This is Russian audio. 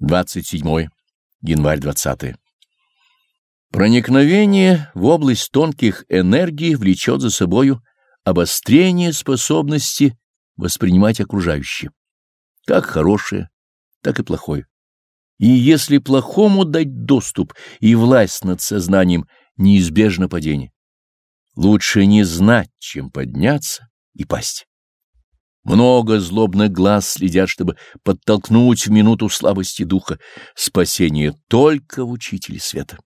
27 январь 20 Проникновение в область тонких энергий влечет за собою обострение способности воспринимать окружающее, как хорошее, так и плохое. И если плохому дать доступ и власть над сознанием, неизбежно падение. Лучше не знать, чем подняться и пасть. Много злобных глаз следят, чтобы подтолкнуть в минуту слабости духа. Спасение только в учителе света.